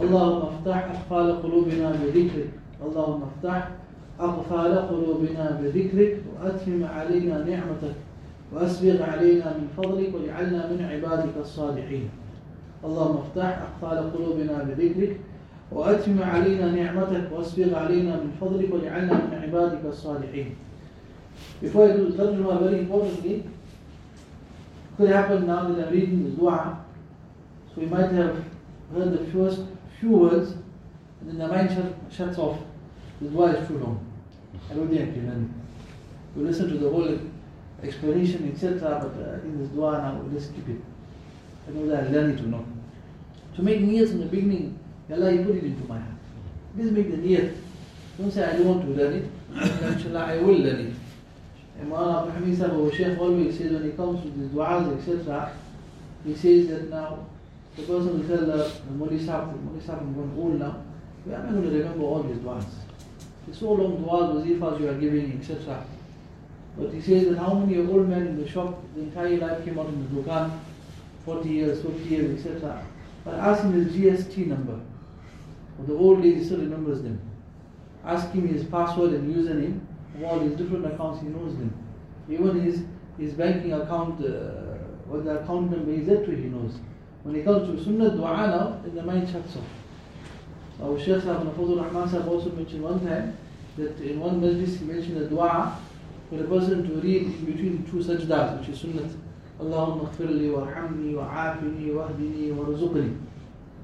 اللهم افتح أقفال قلوبنا بذكرك. اللهم افتح أقفال قلوبنا بذكرك وأتمم علينا نعمتك وأسبغ علينا من فضلك واجعلنا من عبادك الصالحين. اللهم افتح أقفال قلوبنا بذكرك وأتم علينا نعمتك وأسبغ علينا من فضلك واجعلنا من عبادك الصالحين. Before I do the tarjuma, very importantly, could happen now that I'm reading this dua, so we might have heard the first few words, and then the mind shut, shuts off. The dua is too long. I don't think I can We listen to the whole explanation, etc., but uh, I think this dua now, just keep it. I know that I learn it to know. To make niyat in the beginning, Allah, you put it into my heart. Just make the niyat. Don't say, I don't want to learn it. Inshallah, I will learn it. And Mawlana Abu Hamid Sahib, our Shaykh always says when he comes to the du'as, etc., he says that now, the person will tell the, Mawli Sahib, Mawli Sahib, I'm going old now, we are not going to remember all these du'as. It's so long du'as, wazifas you are giving, etc. But he says that how many old men in the shop, the entire life came out in the dukan, 40 years, 50 years, etc. But ask him his GST number. Or the old lady still remembers them. Ask him his password and username of all his different accounts, he knows them. Even his, his banking account, uh, what the account number is, that too he knows. When it comes to Sunnah dua now, then the mind shuts off. Our Shaykh Sahib Nafazul Rahman Sahib also mentioned one time that in one majlis he mentioned a dua for a person to read in between two sajdas, which is Sunnah. اللهم اغفر لي وارحمني وعافني واهدني وارزقني.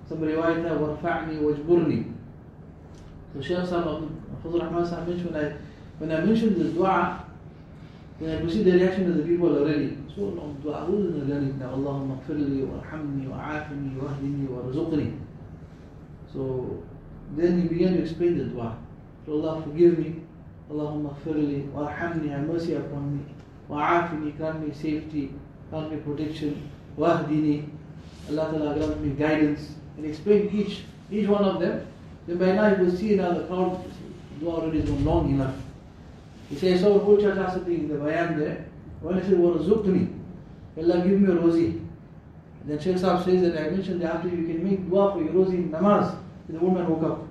Some riwayat وارفعني واجبرني. So Shaykh Sahib Nafazul Rahman Sahib mentioned I, when I mentioned this dua, then I could see the reaction of the people already. So long dua, who's going to learn it now? اللهم اغفر لي وارحمني وعافني واهدني وارزقني. So then he began to explain the dua. So Allah forgive me, Allahumma firli, warhamni, have mercy upon me, wa'afini, grant me safety, grant me protection, wahdini, Allah Ta'ala grant me guidance, and explain each each one of them. Then by now you will see now the crowd, dua already is long enough. He says, so whole church has something in the bayan there. When I said, Warzukni, Allah give me a rozi. And then Shaykh Sahib says that I mentioned that after you can make dua for your rozi in namaz. The woman woke up.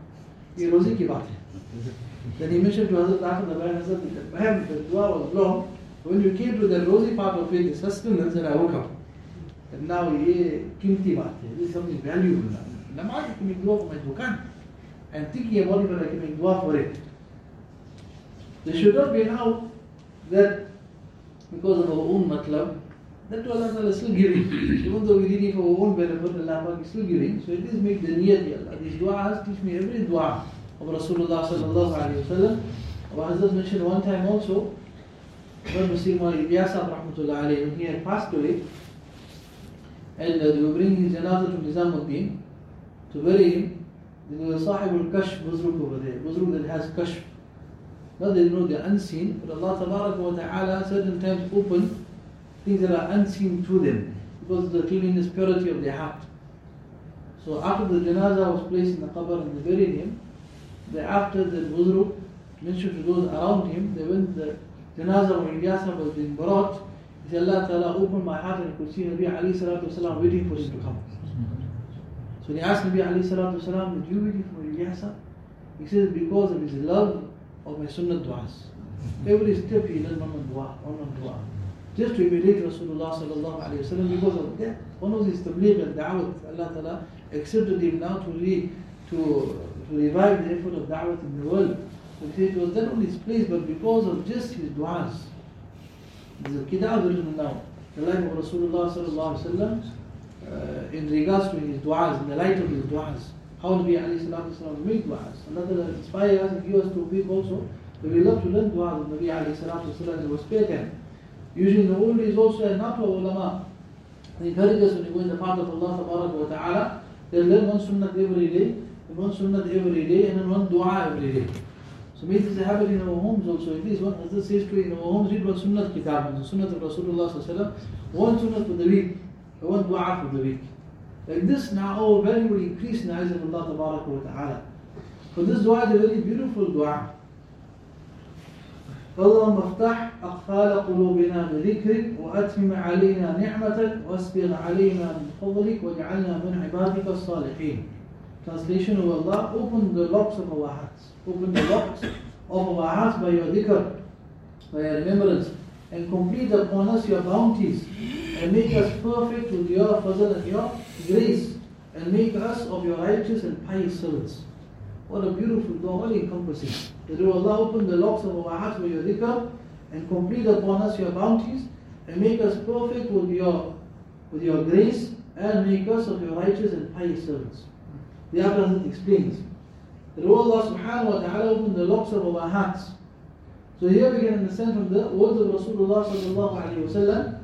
Ye rozi ki baat hai. Then he mentioned to Hazrat Ahmad the Bayan Hazrat that the dua was long. When you came to the rozi part of it, the sustenance, and I woke up. And now ye kimti baat hai. This is something valuable. Namaz you can make dua for my dukan. And thinking about it, but I can make dua for it. There should not be now that because of our own matlab, that to Allah is still giving. Even though we did it for our own benefit, Allah is still giving. So it is make the niyat, Ya Allah. These du'as teach me every dua of Rasulullah Sallallahu Alaihi Wasallam. Our Hazrat mentioned one time also, when Muslim Ilyasa Rahmatullah Alayhi, he had passed away, and uh, they were bringing his janazah to Nizamuddin to bury him, there was Sahibul Kashf Buzruk over there, Buzruk that has Kashf. Now they know they're unseen, but Allah wa Ta'ala certain times open things that are unseen to them because of the cleanliness, purity of their heart. So after the janazah was placed in the qabr and they buried him, after the Buzruk mentioned to those around him, they when the janazah of Ilyasa was being brought, he said, Allah Ta'ala opened my heart and I could see Nabi Ali Salatu Wasalam waiting for him to come. So he asked Nabi Ali Salatu Wasalam, did you waiting for Ilyasa? He says, because of his love of my sunnah du'as. Every step he learned one on dua, one on dua. Just to imitate Rasulullah sallallahu alayhi wa sallam because of that. One of his tabligh and da'wat, Allah Ta'ala accepted him now to, re, to, to revive the effort of da'wat in the world. So it was not only his place but because of just his du'as. There's a kitab written now, the life of Rasulullah sallallahu alayhi wa sallam uh, in regards to his du'as, in the light of his du'as. How Nabi wasalam make du'as. Another inspire us and give us to people also. But we love to learn du'as of Nabi wasalam and time. Usually in the old days also and not for ulama. They encourage us when you go in the path of Allah wa ta'ala They learn one sunnah every day, and one sunnah every day, and then one dua every day. So maybe this is a habit in our homes also. At least one, this says to in our homes, read one sunnah kitab, the sunnah of Rasulullah one sunnah for the week, one dua for the week. Like this now our value will increase in the eyes of Allah wa ta'ala. For this dua is a very beautiful dua. اللهم افتح أقفال قلوبنا بذكرك وأتمم علينا نعمتك واسبغ علينا من فضلك واجعلنا من عبادك الصالحين. Translation of Allah, open the locks of our hearts. Open the locks of our hearts by your dhikr, by your remembrance, and complete upon us your bounties, and make us perfect with your fazl and your grace, and make us of your righteous and pious servants. What a beautiful dua, all encompassing. That you Allah open the locks of our hearts with your dhikr and complete upon us your bounties and make us perfect with your with your grace and make us of your righteous and pious servants. The Prophet explains that Allah subhanahu wa ta'ala open the locks of our hearts. So here we can understand from the words of Rasulullah sallallahu alayhi wa sallam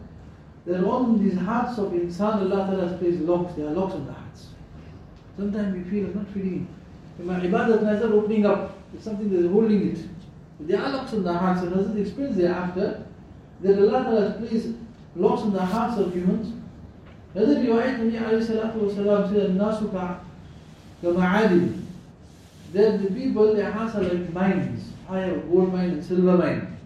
that on these hearts of insan Allah ta'ala placed locks, there are locks on the hearts. Sometimes we feel I'm not feeling in my ibadat nazar opening up. It's something that is holding it. There are locks in the hearts, and as it explains thereafter, that Allah Ta'ala has placed locks in the hearts of humans. Another riwayat, Nabi alayhi salatu wasalam said, Nasuka kama'adil. That the people, their hearts are like mines. I have gold mine and silver mine.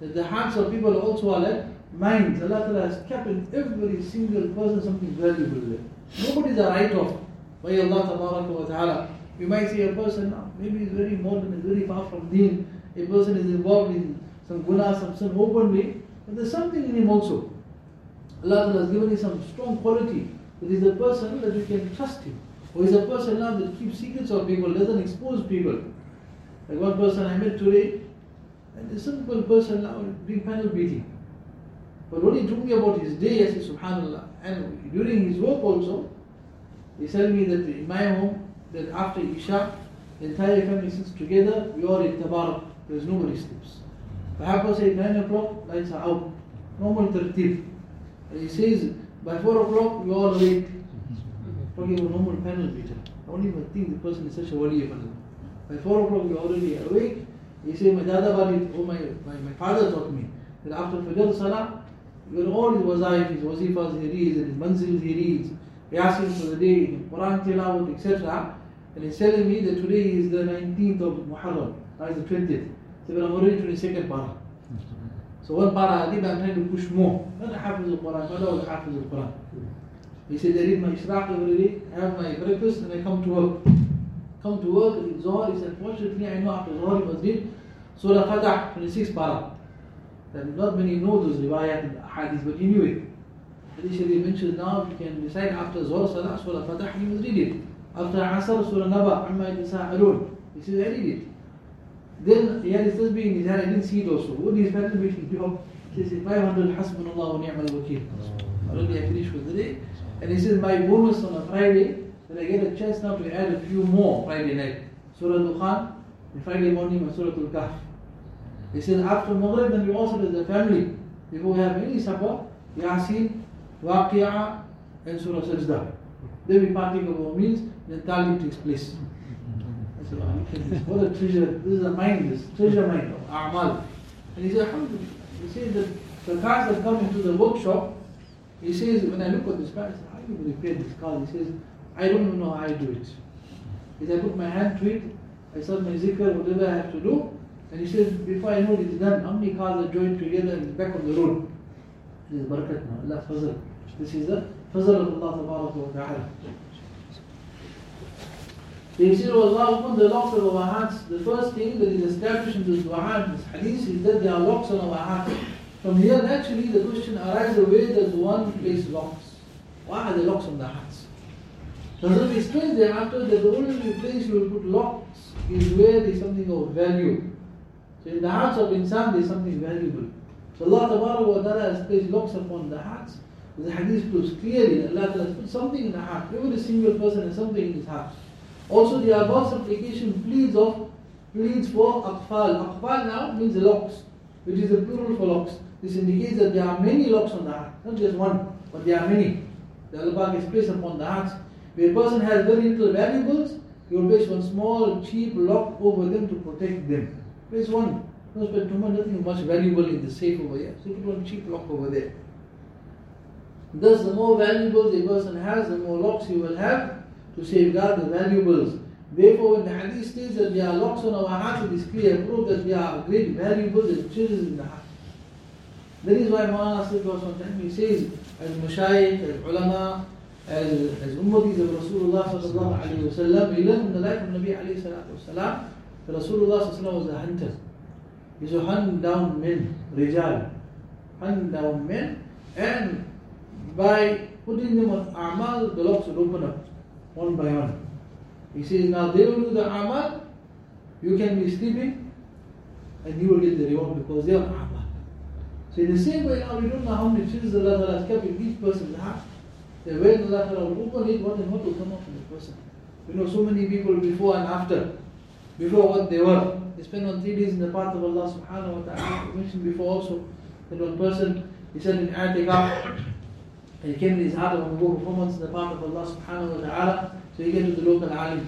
That the hearts of people also are like mines. Allah has kept in every single person something valuable there. Nobody is a write-off by Allah wa ta'ala. You might see a person, ah, maybe he's very modern, is very far from deen. A person is involved in some guna, some sin openly, but there's something in him also. Allah has given him some strong quality. That he's a person that you can trust him. Or he's a person now that keeps secrets of people, doesn't expose people. Like one person I met today, and a simple person ah, now doing panel beating. But when he told me about his day, I said, Subhanallah. And during his work also, he said me that in my home, that after Isha, the entire family sits together, we all eat tabarak, there's nobody sleeps. Perhaps say 9 o'clock, lights are out. Normal tertib. And he says, by 4 o'clock, we all awake. Talking about normal panel beater. I don't even think the person is such a wali of Allah. By 4 o'clock, we're already awake. He says, my dada bali, oh my, my, my father taught me that after Fajr Salah, when all his wazaif, his wazifas he reads, and his manzils he reads, Yasin for the day, Quran tilawat, etc. And he's telling me that today is the 19th of Muharram, that is the 20th. So I'm already 22nd para. So one para, think I'm trying to push more. Not Hafiz al-Quran, not all Hafiz al-Quran. He said, I read my Ishraq every day, I have my breakfast, and I come to work. Come to work, Zohar, he said, fortunately I know after Zohar he must read Surah Fatah, 26 para. That not many know those riwayat and hadith, but he knew it. Initially mentioned now, if you can decide after Zohar Salah, Surah Fatah, you must read it. After Asr, Surah Naba, Amma Yatasa'alun. He says, I read it. Then he had his tasbih in his hand, I didn't see it also. What is meeting job? He says, 500 Hasbunallah wa ni'mal wakil. Already I finished with the day. And he says, my bonus on a Friday, that I get a chance now to add a few more Friday night. Surah Dukhan, and Friday morning, Surah Al-Kahf. He says, after Maghrib, then we also as the family, before we have any supper, Yasin, Waqi'ah, and Surah Sajda. Then we parting of our meals, then talim takes place. Oh, what a treasure, this is a mind, this treasure mind of A'mal. And he said, Alhamdulillah. He says that the cars that come into the workshop, he says, when I look at this car, I say, how do you repair this car? He says, I don't even know how I do it. He says, I put my hand to it, I start my zikr, whatever I have to do, and he says, before I know it is done, how many cars are joined together in the back of the road? This is barakat now, Allah fazl. This is the fazl of Allah wa ta'ala. The Yasir of oh, Allah opened the locks of our hearts. The first thing that is established in this dua and this hadith is that there are locks on our hearts. From here, naturally, the question arises where does one place locks? Why are the locks on the hearts? Does it explain thereafter that the only place you will put locks is where there is something of value. So in the hearts of insan there is something valuable. So Allah wa ta'ala has placed locks upon the hearts. The hadith proves clearly that Allah has put something in the heart. Every single person has something in his heart. Also the above supplication pleads of pleads for akfal. Akfal now means locks, which is the plural for locks. This indicates that there are many locks on the heart, not just one, but there are many. The Allah is placed upon the heart. If a person has very little valuables, he will place one small, cheap lock over them to protect them. Place one. Don't spend too nothing much valuable in the safe over here. So put one cheap lock over there. Thus, the more valuables a person has, the more locks he will have to safeguard the valuables. Therefore, when the hadith states that there are locks on our heart, it is clear proof that there are great valuables and treasures in the heart. That is why Maulana said one he says, as mashayikh, as ulama, as, as ummatis of Rasulullah sallallahu alayhi wa sallam, we learn from the life of Nabi salatu wasalam, that Rasulullah was a hunter. He used hunt down men, rijal, hunt down men, and by putting them on amal, the locks would open up, one by one. He says, now they will do the amal, you can be sleeping, and you will get the reward because they are amal. So in the same way now we don't know how many treasures Allah has kept in each person's heart. That when Allah Ta'ala will open it, what and what will come out from the person. We know so many people before and after. Before what they were. They spend on three days in the path of Allah subhanahu wa ta'ala. We mentioned before also that one person he said in Atikah and he came in his heart of go performance in the path of Allah subhanahu wa ta'ala. So he came to the local alim.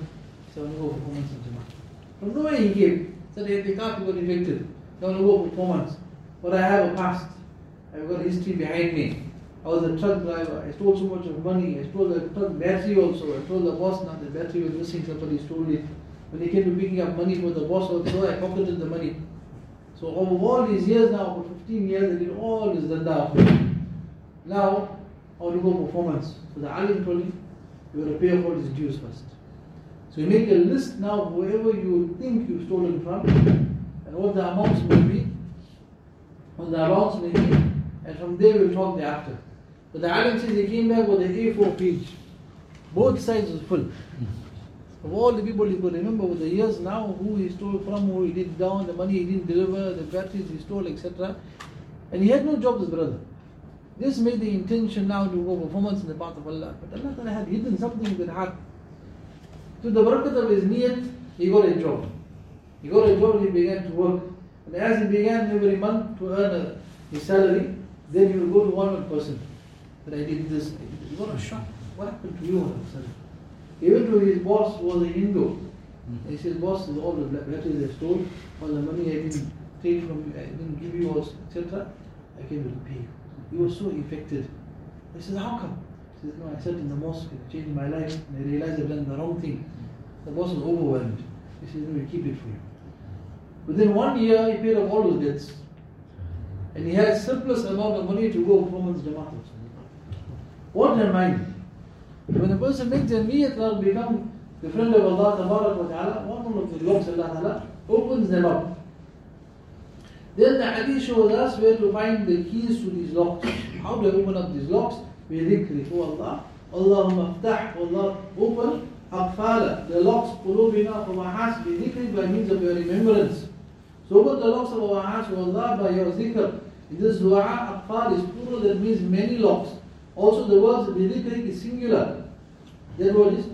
He said, I want to go performance in Jama'ah. From nowhere he came. He said, Atikah, he got evicted. I want to go performance. But I have a past. I've got history behind me. I was a truck driver. I stole so much of money. I stole the truck battery also. I stole the boss now the battery was missing. Somebody stole it. When he came to picking up money for the boss also, I pocketed the money. So over all these years now, for 15 years, I did all this danda. Now, I want to go performance. For the alim told him, you got to pay off all his dues first. So you make a list now of wherever you think you've stolen from and what the amounts will be on the amounts may be, and from there we'll talk thereafter. But the alim says he came back with an A4 page. Both sides was full. Of all the people he could remember with the years now, who he stole from, who he did down, the money he didn't deliver, the batteries he stole, etc. And he had no job, this brother. This made the intention now to go performance in the path of Allah. But Allah had hidden something in his heart. The barakat of his niyat, he got a job. He got a job and he began to work. And as he began every month to earn his salary, then he would go to one person. That I did this. He got a shock. What happened to you all of a sudden? He went to his boss, was a Hindu. Mm-hmm. He said, boss, all the batteries I stole, all the money I didn't take from you, I didn't give you, etc. I came to pay you. He was so affected. He says, how come? He says, no, I sat in the mosque, it changed my life, and I realized I've done the wrong thing. The boss was overwhelmed. He says, no, we keep it for you. Within one year, he paid off all his debts. And he had surplus amount of money to go performance Jamaat. What a mind. When a person makes a niyat will become the friend of Allah Ta'ala, one of the locks Allah Ta'ala opens them up. Then the hadith shows us where to find the keys to these locks. How do I open up these locks? With dhikri, oh Allah. Allahumma aftah, oh Allah, open aqfala, the locks, qulubina, of our hearts, bi dhikri, by means of your remembrance. So open the locks of our hearts, O Allah, by your zikr. In this dua, aqfal is plural, that means many locks. Also the words bi is singular. That word is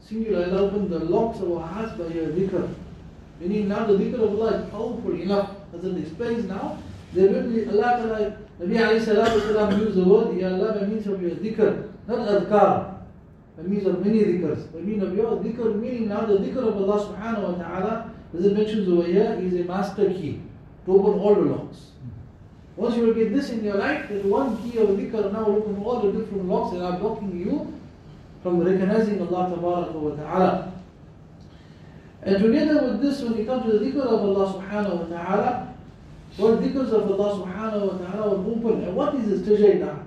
singular. Allah open the locks of our hearts by your dhikr. Meaning now the dhikr of Allah is powerful enough. As it explains now, there will be Allah Ta'ala, Nabi alayhi salatu used the word, Ya Allah, by means of your dhikr, not adhkar, by means of many dhikrs, by means of your dhikr, meaning now the dhikr of Allah subhanahu wa ta'ala, as it mentions over here, is a master key to open all the locks. Once you will get this in your life, that one key of dhikr now will open all the different locks that are blocking you from recognizing Allah wa ta'ala. And together with this, when you come to the dhikr of Allah subhanahu wa ta'ala, what dhikrs of Allah subhanahu wa ta'ala will open. And what is this treasure in heart?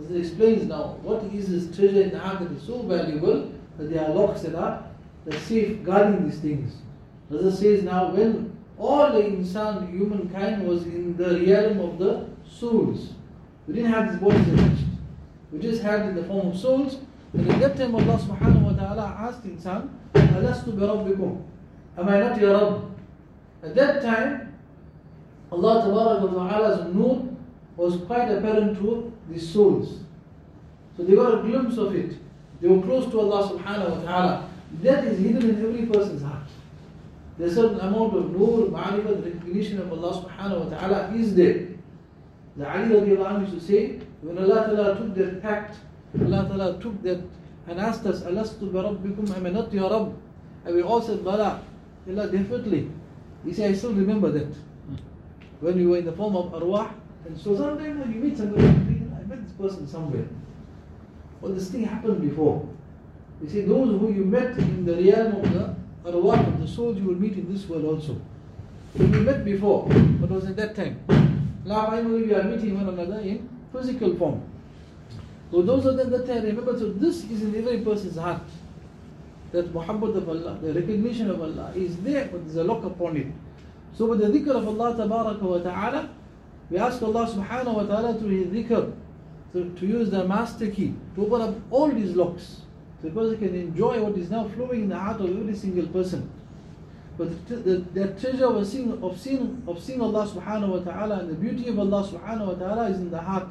As it explains now, what is this treasure in heart that is so valuable that there are locks that are that safeguarding these things. As it says now, when all the insan, humankind was in the realm of the souls, we didn't have these bodies attached. We just had in the form of souls. And at that time Allah subhanahu wa ta'ala asked insan, Alastu bi rabbikum? Am I not your Rabb? At that time, Allah wa ta'ala's nur was quite apparent to the souls. So they got a glimpse of it. They were close to Allah subhanahu wa ta'ala. That is hidden in every person's heart. There's a certain amount of nur, ma'rifat, recognition of Allah subhanahu wa ta'ala is there. The Ali radiallahu used to say, when Allah ta'ala took that pact, Allah ta'ala took that and asked us, Alastu bi rabbikum, am I not your Rabb? And we all said, Bala. Allah, definitely. He said, I still remember that. When we were in the form of arwah, and so sometimes when you meet somebody, I met this person somewhere. Well, this thing happened before. You see, those who you met in the realm of the arwah, of the souls, you will meet in this world also. So we met before, but it was at that time. Now finally we are meeting one another in physical form. So those of them that time remember, so this is in every person's heart. That Muhammad of Allah, the recognition of Allah is there, but there's a lock upon it. So with the dhikr of Allah wa ta'ala, we ask Allah subhanahu wa ta'ala through His dhikr to, to use the master key to open up all these locks. So the person can enjoy what is now flowing in the heart of every single person. But the, the, the treasure of seeing, of, seeing, of seeing Allah subhanahu wa ta'ala and the beauty of Allah subhanahu wa ta'ala is in the heart.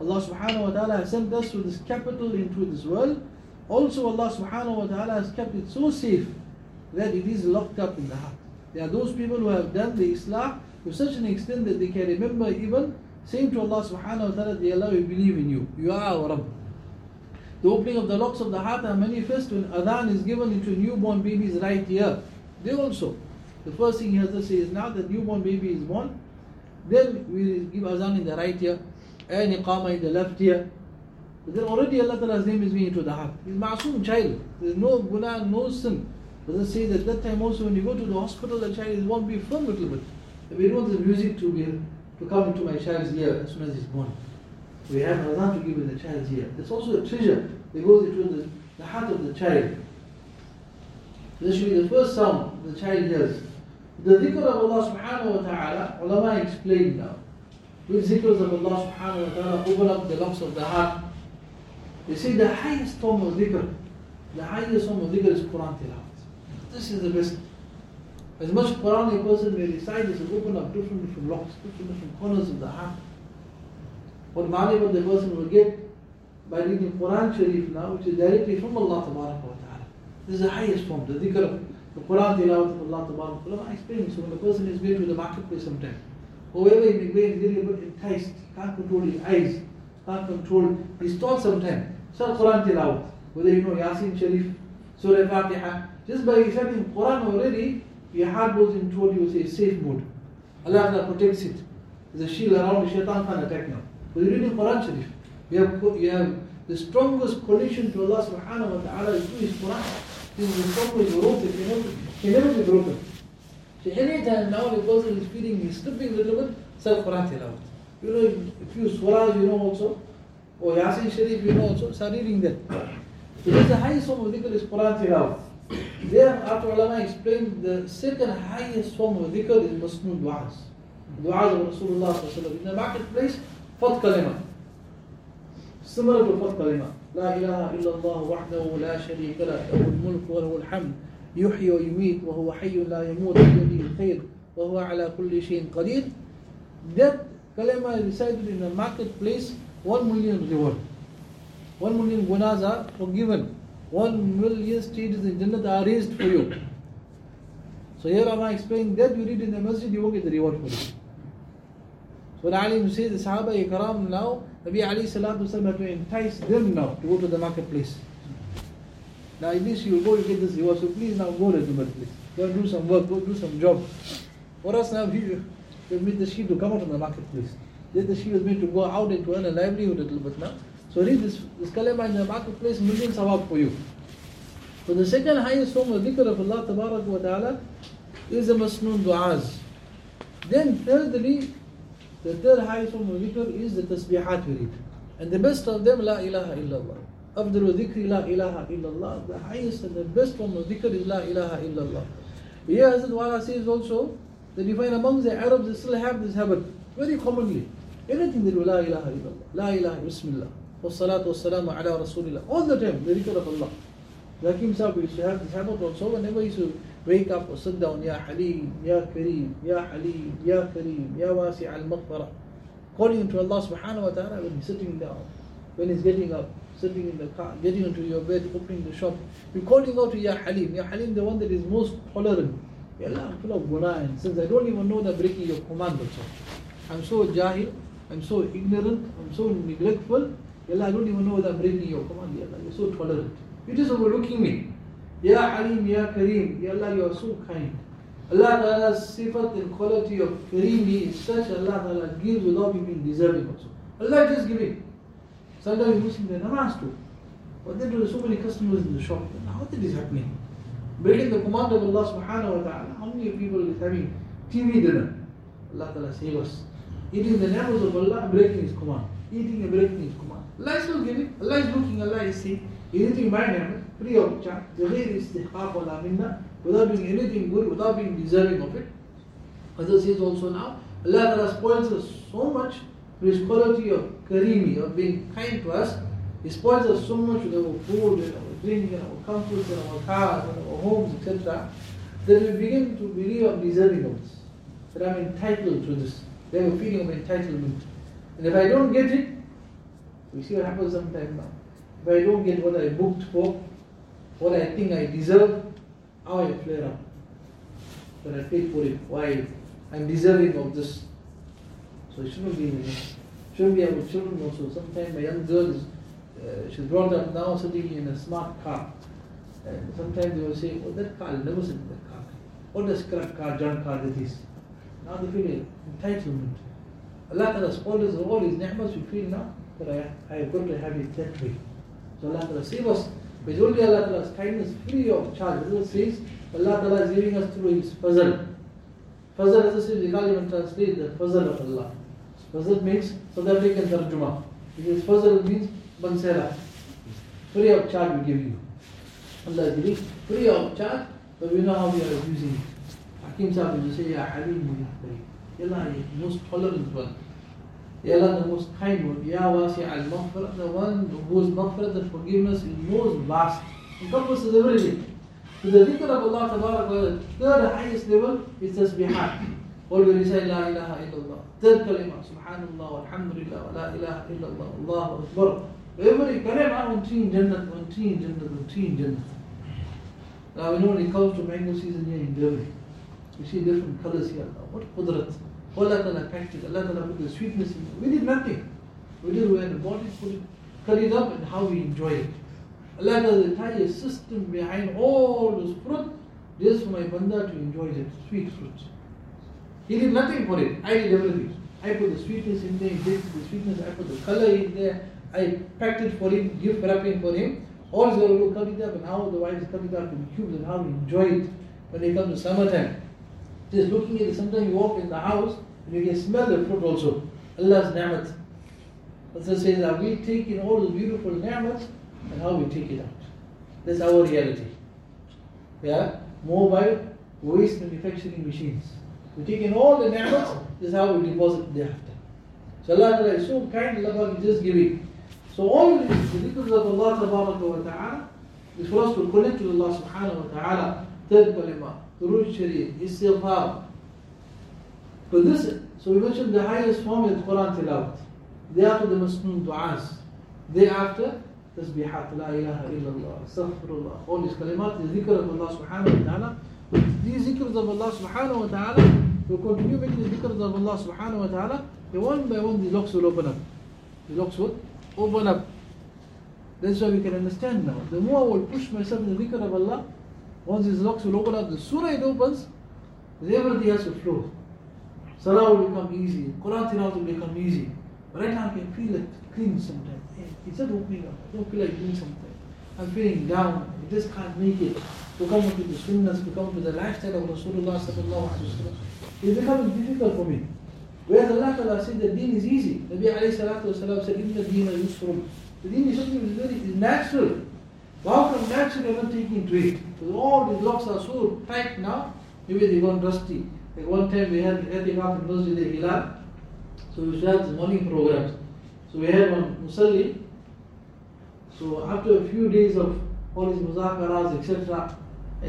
Allah subhanahu wa ta'ala has sent us with this capital into this world. Also Allah subhanahu wa ta'ala has kept it so safe that it is locked up in the heart. There are those people who have done the Islah to such an extent that they can remember even saying to Allah subhanahu wa ta'ala, Allah, we believe in you. You are our Rabb. The opening of the locks of the heart are manifest when adhan is given into a newborn baby's right ear. They also. The first thing he has to say is now that newborn baby is born, then we give azan in the right ear and iqamah in the left ear. But then already Allah Ta'ala's name is being into the heart. He's ma'soom child. There's no guna, no sin. Does it say that that time also when you go to the hospital, the child won't be firm a little bit. We don't want the music to be to come into my child's ear as soon as he's born. We have azan to give the child's here. It's also a treasure that goes into the, the heart of the child. This should be the first sound the child hears. The dhikr of Allah subhanahu wa ta'ala, ulama explain now. With zikrs of Allah subhanahu wa ta'ala open up the locks of the heart. They say the highest form of dhikr, the highest form of dhikr is Quran tilawat. This is the best. As much Quran a person may recite, this will open up different different locks, different different corners of the heart. What malibah the person will get by reading Quran Sharif now, which is directly from Allah Ta'ala. This is the highest form, the dhikr of the Quran tilawat of Allah Ta'ala. I explain so when a person is going to the marketplace sometime, or wherever he may go, he's bit enticed, can't control his eyes, can't control his thoughts sometime. So Quran tilawat, whether you know Yasin Sharif, Surah Fatiha, just by reciting Quran already, your heart goes into what you say safe mode. Allah Ta'ala protects it. There's a shield around the shaitan can't attack now. You're reading Quran Sharif. We have, you have the strongest connection to Allah subhanahu wa ta'ala is through His Quran. This is the strongest rope that can never, can never be broken. So anytime now the person is feeling, he's slipping a little bit, say Quran tilawat. You know, a few surahs you know also, or Yasin Sharif you know also, start reading that. So this is the highest form of dhikr is Quran tilawat. There, after ulama explained, the second highest form of dhikr is Masnoon du'as. Du'as of Rasulullah in the marketplace, Kalima. Similar to Fat kalima. لا إله إلا الله وحده لا شريك له له الملك وله الحمد يحيي ويميت وهو حي لا يموت بيده الخير وهو على كل شيء قدير That kalima is recited in the marketplace, one million reward. One million gunas are forgiven. One million stages in Jannah are raised for you. So here I explain that you read in the masjid, you won't get the reward for it. So the alim say the Sahaba Ikram now, Nabi Ali Salatu Wasallam had to entice them now to go to the marketplace. Now at least you go, you get this reward, so please now go to the marketplace. Go and do some work, go do some job. For us now, we, we made the sheep to come out of the marketplace. Then the sheep was made to go out and to earn a livelihood a little bit now. So read this, this kalima in the marketplace, million sawab for you. So the second highest form of dhikr of Allah wa Ta'ala is the masnoon du'as. Then thirdly, the third highest form of dhikr is the tasbihat we read. And the best of them, La ilaha illallah. Afdalu dhikri La ilaha illallah. The highest and the best form of dhikr is La ilaha illallah. Here Hazrat Wala says also that you find among the Arabs they still have this habit, very commonly. Anything they do, La ilaha illallah. La ilaha bismillah. Wassalatu wassalamu ala rasulillah. All the time, the dhikr of Allah. Hakim Sahib used to have this habit also whenever he used to wake up or sit down, Ya Halim, Ya Kareem, Ya Halim, Ya Kareem, Ya Wasi al Maghfara. Calling to Allah subhanahu wa ta'ala when he's sitting down, when he's getting up, sitting in the car, getting into your bed, opening the shop. You're calling out to Ya Halim, Ya Halim, the one that is most tolerant. Ya Allah, I'm full of guna and sins. I don't even know the breaking your command. I'm so jahil, I'm so ignorant, I'm so neglectful. Ya Allah, I don't even know that I'm breaking your command. Ya Allah, you're so tolerant. It is overlooking me. Ya Halim, Ya Kareem, Ya Allah, you are so kind. Allah Ta'ala's sifat and quality of Kareem is such Allah Ta'ala gives without even deserving also. Allah just giving. Sometimes Muslims they namaz too. But then there are so many customers in the shop. How that is happening? Breaking the command of Allah subhanahu wa ta'ala. How many people is having TV dinner? Allah Ta'ala save us. Eating the neighbors of Allah, breaking His command. Eating and breaking His command. Allah is not giving. Allah is looking. Allah is seeing. Eating my name, free of charge. بغير استحقاق ولا minna. Without doing anything good, without being deserving of it. As it says also now, Allah Ta'ala spoils us so much with His quality of karimi, of being kind to us. He spoils us so much with our food and our drink and our comforts and our cars and our homes, etc. That we begin to believe I'm deserving of this. That I'm entitled to this. They have a feeling of entitlement. And if I don't get it, we see what happens sometimes now. If I don't get what I booked for, what I think I deserve, how I flare up. But I paid for it. Why? I'm deserving of this. So it shouldn't be the Shouldn't be our children also. Sometimes my young girl is, uh, she's brought up now sitting in a smart car. And sometimes they will say, oh, that car, I'll never sit in that car. What does scrap car, junk car that is? Now they feel entitlement. Allah Ta'ala us all His ni'mas, we feel now that I, I have got to have it that way. So Allah Ta'ala save us. It's only Allah Ta'ala's kindness free of charge. It says, Allah Ta'ala is giving us through His fazl. Fazl, as it says, we can't even translate the fazl of Allah. Fazl means South African tarjuma. Because fazl means bansera. Free of charge we give you. Allah is giving free of charge, but we know how we are abusing it. Hakim Sahib will say, Ya Halim, Ya Allah, most tolerant one. Allah, the most kind one. Ya Wasi al Maghfirah, the one whose Maghfirah, the forgiveness is most vast. Encompasses everything. So the dhikr of Allah the third highest level is tasbihat. All we recite La ilaha illallah. Third kalima, Subhanallah, Alhamdulillah, La ilaha illallah, Allahu Akbar. Every kalima, one tree in Jannah, one tree in Jannah, one tree in Jannah. Now we know when it comes to mango season here in Durban, we see different colors here. What qudrat? Allah Ta'ala it, Allah Ta'ala put the sweetness in it. We did nothing. We did when the body put it, cut it up and how we enjoy it. Allah Ta'ala entire system behind all those fruit just for my banda to enjoy that sweet fruit. He did nothing for it. I did everything. I put the sweetness in there, he the sweetness, I put the color in there, I packed it for him, gift wrapping for him. All he's got to cut it up and how the wife is cut it up in cubes and how we enjoy it when it comes to summertime. Just looking at it, sometimes you walk in the house and you can smell the fruit also. Allah's ni'mat. Allah says that we take in all the beautiful ni'mats and how we take it out. That's our reality. Yeah? Mobile waste manufacturing machines. We take in all the ni'mats, this is how we deposit the thereafter. So Allah is so kind, Allah is just giving. So all the dhikrs of Allah wa Ta'ala is for us to connect to Allah Subhanahu wa Ta'ala. Third kalima, Durood Sharif, Istighfar. But this, so we mentioned the highest form is Quran Tilawat. Thereafter the Masnoon Du'as. Thereafter, Tasbihat, La ilaha illallah, Astaghfirullah. All these kalimat, the dhikr of Allah Subhanahu wa Ta'ala. These dhikrs of Allah Subhanahu wa Ta'ala, we continue making the dhikrs of Allah Subhanahu wa Ta'ala. And one by one, the locks will open up. The locks will open up. That's why we can understand now. The more I will push myself in the dhikr of Allah, once these locks will open up, the surah it opens, everything else will flow. Salah will become easy, Quran tilawat will become easy. But right now I can feel it clean sometimes. Hey, it's not opening up. I don't feel like doing something. I'm feeling down. I just can't make it. To come up with the sunnahs, to come up with the lifestyle of Rasulullah sallallahu alaihi wasallam. It's becoming difficult for me. Whereas Allah Ta'ala said the deen is easy. Nabi alayhi salatu wasalam said, Inna deena yusrun. The deen is something very natural. How come naturally you're not taking to it? Because all these locks are so tight now, maybe they've gone rusty. Like one time we had Etikaf in Masjid al-Hilal. So we had morning programs. So we had one Musalli. So after a few days of all these muzakaras, etc.,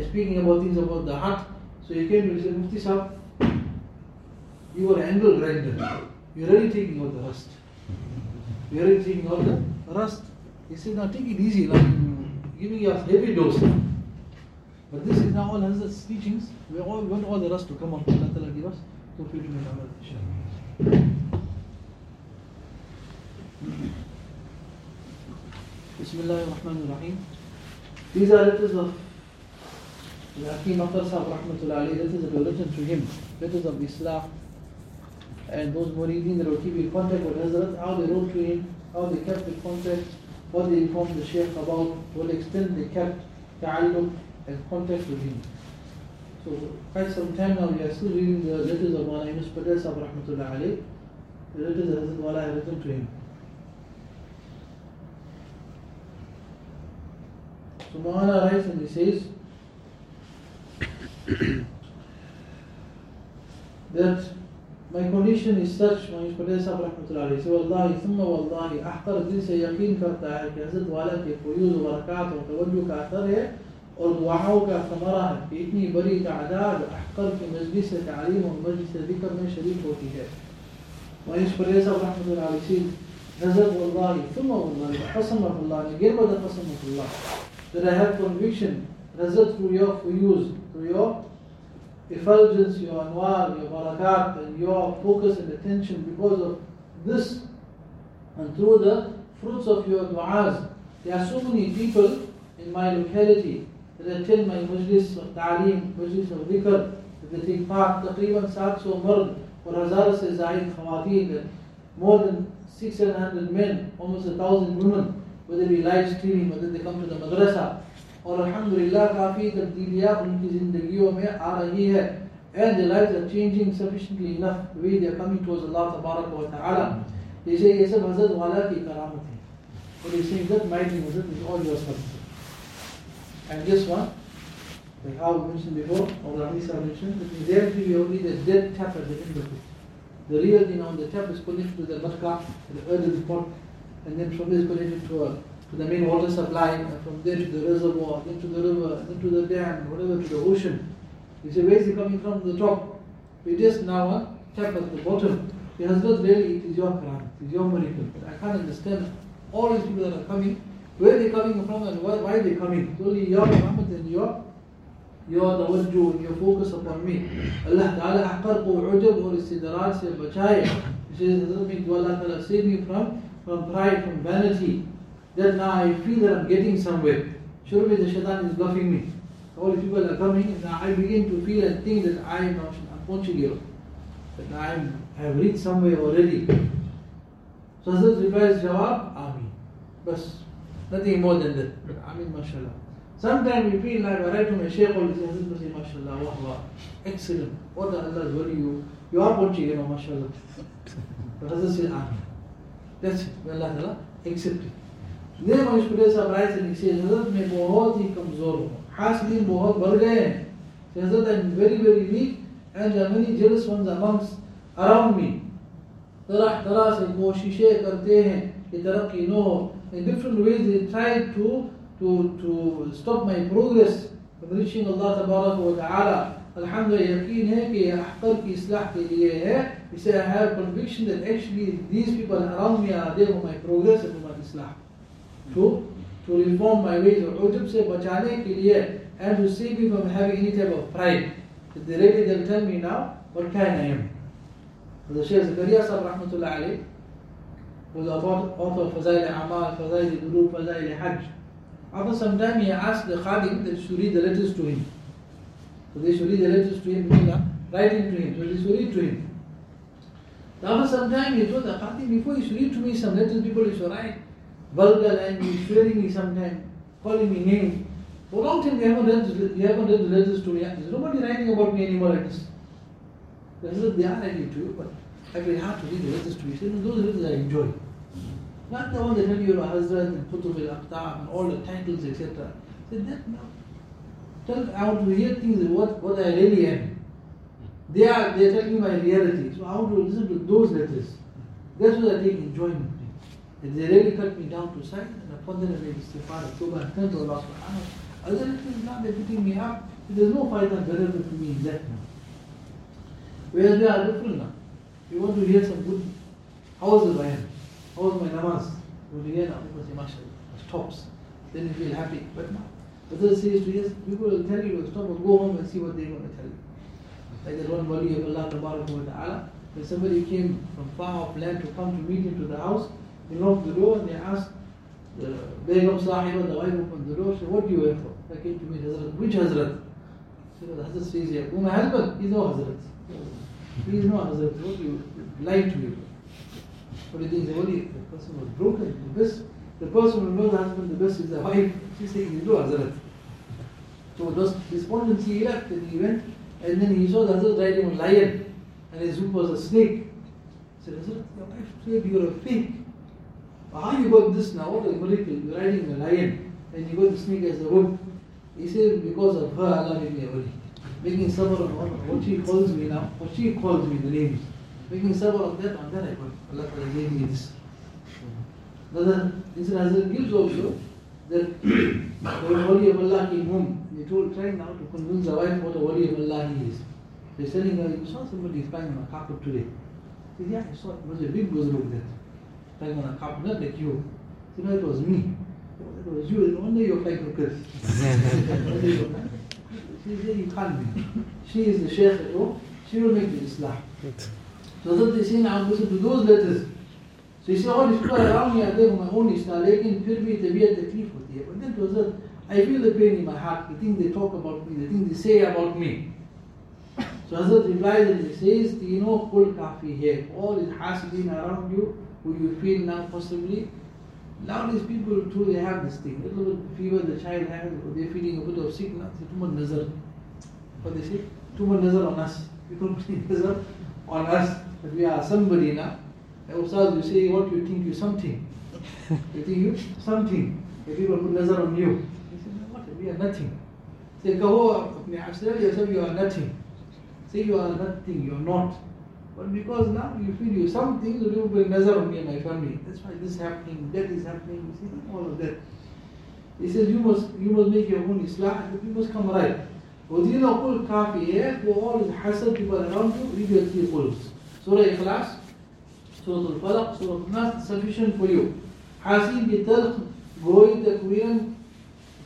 speaking about things about the heart, so he came to said, Mufti Sahib, you are angle grinder. You're already taking out the rust. You're already taking the rust. He said, now take it easy, like giving you a heavy dose. But this is now all Hazrat's teachings. We all want all the rest to come up. Allah Ta'ala give us to fill tawfiq min amal, inshallah. Bismillah ar-Rahman ar-Rahim. These are letters of the Hakim Akhtar Sahib Rahmatullah This is written to him. Letters of Islam. And those Murideen that were keeping contact with Hazrat, how they wrote to him, how they kept the contact, what they informed the Shaykh about, what extent they kept ta'alluq, and contact with him. So quite some time now we are still reading the letters of Mawlana Yunus Patel Sahib Rahmatullah Ali, the letters of Hazrat Wala had written to him. So Mawlana writes and he says that my condition is such, my Padas of Rahmatullah Ali, so Wallahi, thumma Wallahi, أحقر دل سے یقین کرتا ہے کہ حضرت والا کے fuse و برکات اور دعاؤں کا ثمرہ ہے کہ اتنی بڑی تعداد احقر کی مجلس تعلیم اور مجلس ذکر میں شریک ہوتی ہے معیش پریزا رحمت اللہ علیہ نظر اللہ ثم اللہ حسن رحم اللہ علیہ گیر بدا حسن رحم اللہ that I have conviction رزت through your fuyuz through your effulgence your anwar your barakat and your focus and attention because of this and through the fruits of your du'as there are so many people in my locality فلم مجلس تعلیم، مجلس اور ذکر اتفاق، تقریباً سات سو مرد اور ہزار سے زائد خواتین more than six hundred men almost a thousand women whether we live streaming whether they come to the madrasa اور الحمدللہ کافی تبدیلیاں ان کی زندگیوں میں آ رہی ہے and their lives are changing sufficiently enough the way they are coming towards Allah تبارک و تعالی۔ جیسے یہ سب حضرت والا کی کرامت ہے۔ اور اسے عزت مائی کی مزت is all your substance And this one, like how we mentioned before, or the Hamisa mentioned, that there will be only the dead tap at the end of it. The real thing on the tap is connected to the matka, the earthen pot, and then from this connected to, a, to the main water supply, and from there to the reservoir, then to the river, then to the dam, whatever, to the ocean. You say, where is it coming from? The top. We just now uh, tap at the bottom. The husband really, it is your karam, it is your miracle. But I can't understand all these people that are coming, where are they coming from and why, why are they coming? Only Ya Muhammad and Ya, Ya Tawajjuh, your focus upon me. Allah Ta'ala Ahqar ko ujub or istidrat se bachaye. He says, Hazrat me to Allah Ta'ala save me from, from pride, from vanity. That now I feel that I'm getting somewhere. Surely the shaitan is bluffing me. All the people are coming and now I begin to feel and think that I am not, unfortunately, that I am, I have reached somewhere already. So Hazrat replies, Jawab, Ameen. Bas, nothing more than that. But Ameen, mashallah. Sometimes we feel like I write to my Shaykh all this, Hazrat say, mashallah, wah wah, excellent. What Allah wali you. You are Ponchi, you know, mashallah. But Hazrat says, Ameen. That's it. May Allah Ta'ala accept it. Then Manish Pudel Sahib writes and he says, Hazrat, मैं बहुत ही कमजोर हूँ. हासिल बहुत बढ़ गए हैं. Hazrat, I am very, very weak and there are many jealous ones amongst, around me. तरह तरह से कोशिशें करते हैं कि तरक्की न हो in different ways they tried to, to, to stop my progress from reaching Allah wa ta'ala. Alhamdulillah, yaqeen hai ki ahqar ki islah ke liye hai. He said, I have conviction that actually these people around me are there for my progress and for my islah. To, to reform my ways of ujub se bachane ke liye and to save me from having any type of pride. If they really they'll tell me now, what kind I am. The Shaykh Zakaria sahab rahmatullah alayhi, of Fazail Amal, Hajj. After some time he asked the Khadim that should read the letters to him. So they should read the letters to him, writing to him. So they should read to him. After some time he told the Khadim, before you should read to me some letters, people you should write vulgar language, swearing me sometimes, calling me names. For a long time you haven't read, haven't the letters to me. There's nobody writing about me anymore like this. They are writing to you, but I it hard to read the letters to you. Those letters I enjoy. Not the one that tell you Hazrat and Qutub al-Aqtab and all the titles, etc. Said, that no. Tell, I want to hear things what, what I really am. They are they are telling me my reality. So I want to listen to those letters. That's what I take enjoyment in. If they really cut me down to size, and upon them I make istighfar, tawbah, and turn to Allah subhanahu. Other letters now they're putting me up. There's no fight and benefit for me in that now. Whereas we are different now. We want to hear some good. How is the bayan? How is my namaz? Want to hear now. People say, mashallah, stops. Then you feel happy. But says to yes, people will tell you to stop go home and see what they want to tell you. Like that one wali of Allah ta'ala, when somebody came from far off land to come to meet him to the house, they knocked the door and they asked, uh, the Begum Sahiba, the wife opened the door, said, What do you have for? I came to meet Hazrat. Which Hazrat? She said, Hazrat says Oh, my husband, he's no Hazrat. He is no Hazrat. You lie to you? Do you think? The only the person was broken. The best, the person who knows the husband the best is the wife. She's saying, he's no Hazrat. So those despondency he left and he went and then he saw the Hazrat riding a lion and his hoop was a snake. He said, Hazrat, your wife said you're a fake. How you got this now? What a miracle. You're riding a lion and you got the snake as a whip. He said, because of her, Allah made me a. Making sabr on what she calls me now, what she calls me, the names. Making sabr on that, on that I got. Allah Ta'ala gave me this. Brother, this Hazrat gives also that the wali of Allah came home. He told, trying now to convince the wife what a wali of Allah he is. He's telling her, you saw somebody spying on a carpet today. He said, yeah, I saw it. It was a big Buzruk there. Spying on a carpet, not like you. He said, no, it was me. It was you. No wonder you're rukas she said, you can't be. She is the sheikh at home. She will make the Islam. So that they say, now listen to those letters. So he said, all these people around me are there for my own Islam. लेकिन फिर भी तबीयत तकलीफ होती है. But then to Hazrat, I feel the pain in my heart. The thing they talk about me, the thing they say about me. So Hazrat replies and he says, Do you know Kul Kafi here? All these hasidin around you, who you feel now possibly. now these people too, they have this thing. A little fever the child has, they're feeling a bit of sickness. Too much nazar. But they say? Too much nazar on us. People putting nazar on us. That we are somebody now. And Ustaz, you say what you think you something. You think you something. The people put nazar on you. He say, no, what? We are nothing. Say, Kaho, apne you are nothing. Say you are nothing, you are not. But because now you feel you something, so you put nazar on me and my family. That's why this is happening, that is happening, you see, all of that. He says, you must you must make your own Islah, and you must come right. وَدِينَ قُلْ كَافِيَ For all the hasad people around you, read your three quls. Surah Ikhlas, Surah Al-Falaq, Surah Al-Nas, sufficient for you. حاسين की तल्ख गोई तकवीरन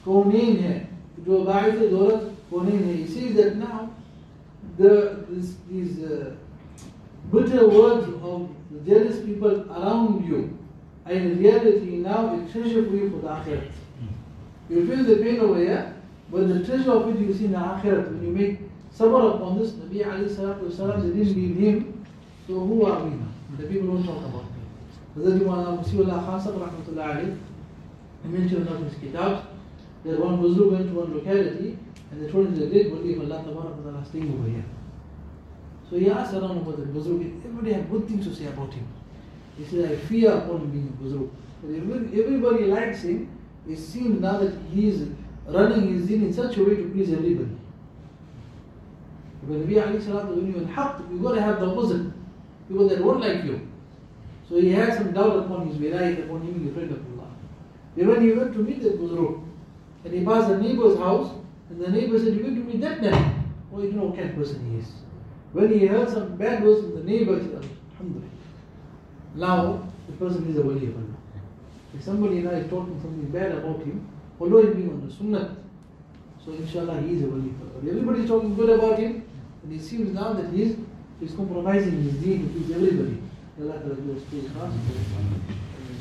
कौनीन है जो बाहित दौलत कौनीन है he says that now the this, these uh, bitter words of the jealous people around you are in reality now a treasure for you for the akhirat. Hmm. You feel the pain over here, but the treasure of it you see in the akhirat. When you make sabr upon this, Nabi alayhi salatu wasalam, they didn't him. So who are we now? The people don't talk about me. Hazrat Imam Maseehullah Khan Sahib rahmatullah alayhi, he mentioned in his kitab that one Muslim went to one locality and they told him the great wali of Allah ta'ala staying over here. So he asked around about the Buzruk. Everybody had good things to say about him. He said, I fear upon being Buzruk. Everybody likes him. It seems now that he is running his deen in such a way to please everybody. But Nabi Ali Salatu, when you in haqq, you got to have the opposite. People that won't like you. So he had some doubt upon his wilayat, upon him a friend of Allah. Then when he went to meet the Buzruk, and he passed the neighbor's house, and the neighbor said, You went to meet that man. Oh, you know what kind of person he is. When he heard some bad words from the neighbor, he said, Alhamdulillah. Now, the person is a wali of Allah. If somebody now is talking something bad about him, although he being on the sunnah, so inshallah he is a wali of Allah. Everybody is talking good about him, and it seems now that he is, he is compromising his deen please everybody. Allah Ta'ala gives us.